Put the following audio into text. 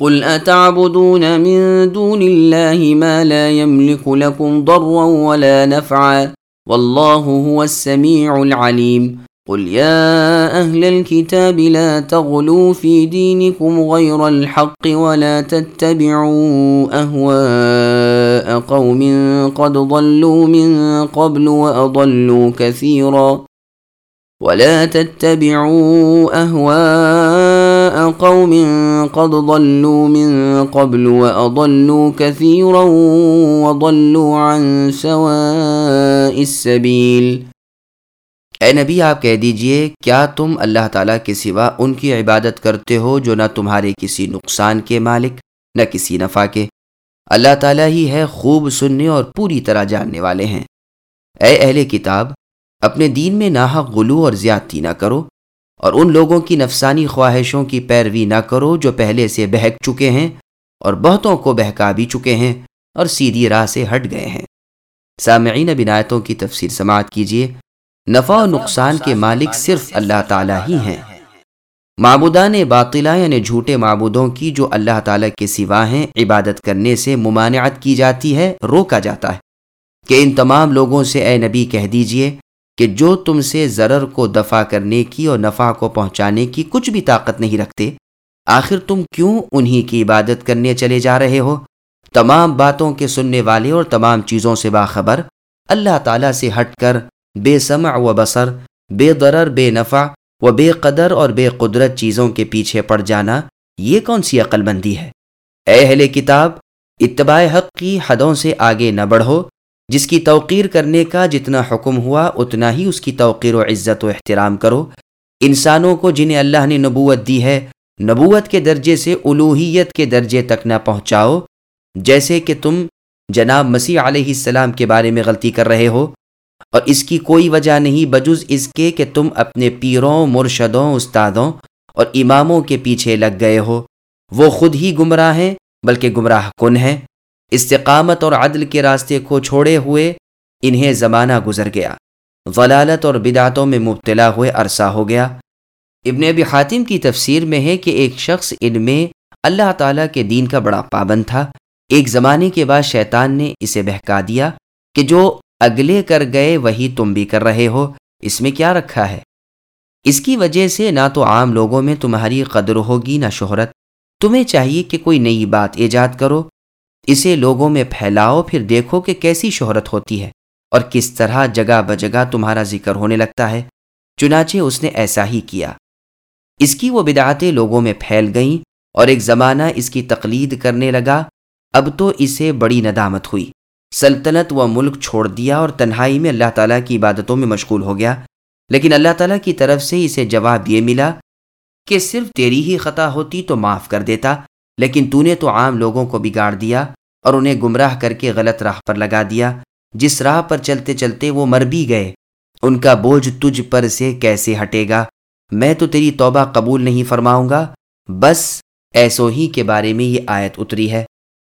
قل اتعبدون من دون الله ما لا يملك لكم ضرا ولا نفعا والله هو السميع العليم قل يا أهل الكتاب لا تغلوا في دينكم غير الحق ولا تتبعوا اهواء قوم قد ضلوا من قبل واضلوا كثيرا ولا تتبعوا اهواء قوم قد ضلوا من قبل واضلوا كثيرا وضلوا عن سواء السبيل۔ اے نبی، آپ کہہ دیجیے، کیا تم اللہ تعالیٰ کے سوا ان کی عبادت کرتے ہو جو نہ تمہارے کسی نقصان کے مالک، نہ کسی نفع کے؟ اللہ تعالیٰ ہی ہے خوب سننے اور پوری طرح جاننے والے ہیں۔ اے اہل کتاب اپنے دین میں ناحق غلو اور زیادتی نہ کرو اور ان لوگوں کی نفسانی خواہشوں کی پیروی نہ کرو جو پہلے سے بہک چکے ہیں اور بہتوں کو بہکا بھی چکے ہیں اور سیدھی راہ سے ہٹ گئے ہیں۔ سامعین بنایتوں کی تفسیر سماعت کیجیے نفع و نقصان کے مالک صرف اللہ تعالیٰ ہی ہیں۔ معبودان باطلا یعنی جھوٹے معبودوں کی جو اللہ تعالیٰ کے سوا ہیں، عبادت کرنے سے ممانعت کی جاتی ہے، روکا جاتا ہے۔ کہ ان تمام لوگوں سے اے نبی کہہ دیجیے کہ جو تم سے ضرر کو دفع کرنے کی اور نفع کو پہنچانے کی کچھ بھی طاقت نہیں رکھتے، آخر تم کیوں انہی کی عبادت کرنے چلے جا رہے ہو؟ تمام باتوں کے سننے والے اور تمام چیزوں سے باخبر اللہ تعالیٰ سے ہٹ کر بے سمع و بصر، بے درر بے نفع و بے قدر اور بے قدرت چیزوں کے پیچھے پڑ جانا یہ کون سی عقل مندی ہے؟ اے اہل کتاب، اتباع حق کی حدوں سے آگے نہ بڑھو جس کی توقیر کرنے کا جتنا حکم ہوا، اتنا ہی اس کی توقیر و عزت و احترام کرو۔ انسانوں کو جنہیں اللہ نے نبوت دی ہے، نبوت کے درجے سے الوحیت کے درجے تک نہ پہنچاؤ۔ جیسے کہ تم جناب مسیح علیہ السلام کے بارے میں غلطی کر رہے ہو، اور اس کی کوئی وجہ نہیں بجز اس کے کہ تم اپنے پیروں، مرشدوں، استادوں اور اماموں کے پیچھے لگ گئے ہو۔ وہ خود ہی گمراہ ہیں، بلکہ گمراہ کن ہیں۔ استقامت اور عدل کے راستے کو چھوڑے ہوئے، انہیں زمانہ گزر گیا۔ ضلالت اور بدعتوں میں مبتلا ہوئے، عرصہ ہو گیا۔ ابن ابی حاتم کی تفسیر میں ہے کہ ایک شخص ان میں اللہ تعالیٰ کے دین کا بڑا پابند تھا۔ ایک زمانے کے بعد شیطان نے اسے بہکا دیا کہ جو اگلے کر گئے، وہی تم بھی کر رہے ہو۔ اس میں کیا رکھا ہے؟ اس کی وجہ سے نہ تو عام لوگوں میں تمہاری قدر ہوگی، نہ شہرت۔ تمہیں چاہیے کہ کوئی نئی بات ایجاد کرو۔ اسے لوگوں میں پھیلاؤ، پھر دیکھو کہ کیسی شہرت ہوتی ہے اور کس طرح جگہ بجگہ تمہارا ذکر ہونے لگتا ہے۔ چنانچہ اس نے ایسا ہی کیا۔ اس کی وہ بدعاتیں لوگوں میں پھیل گئیں اور ایک زمانہ اس کی تقلید کرنے لگا۔ اب تو اسے بڑی ندامت ہوئی۔ سلطنت و ملک چھوڑ دیا اور تنہائی میں اللہ تعالیٰ کی عبادتوں میں مشغول ہو گیا۔ لیکن اللہ تعالیٰ کی طرف سے اسے جواب یہ ملا کہ صرف تیری ہی خطا ہوتی تو معاف کر دیتا، لیکن تو نے تو عام لوگوں کو بگاڑ دیا۔ اور انہیں گمراہ کر کے غلط راہ پر لگا دیا۔ جس راہ پر چلتے چلتے وہ مر بھی گئے۔ ان کا بوجھ تجھ پر سے کیسے ہٹے گا؟ میں تو تیری توبہ قبول نہیں فرماؤں گا۔ بس ایسو ہی کے بارے میں یہ آیت اتری ہے۔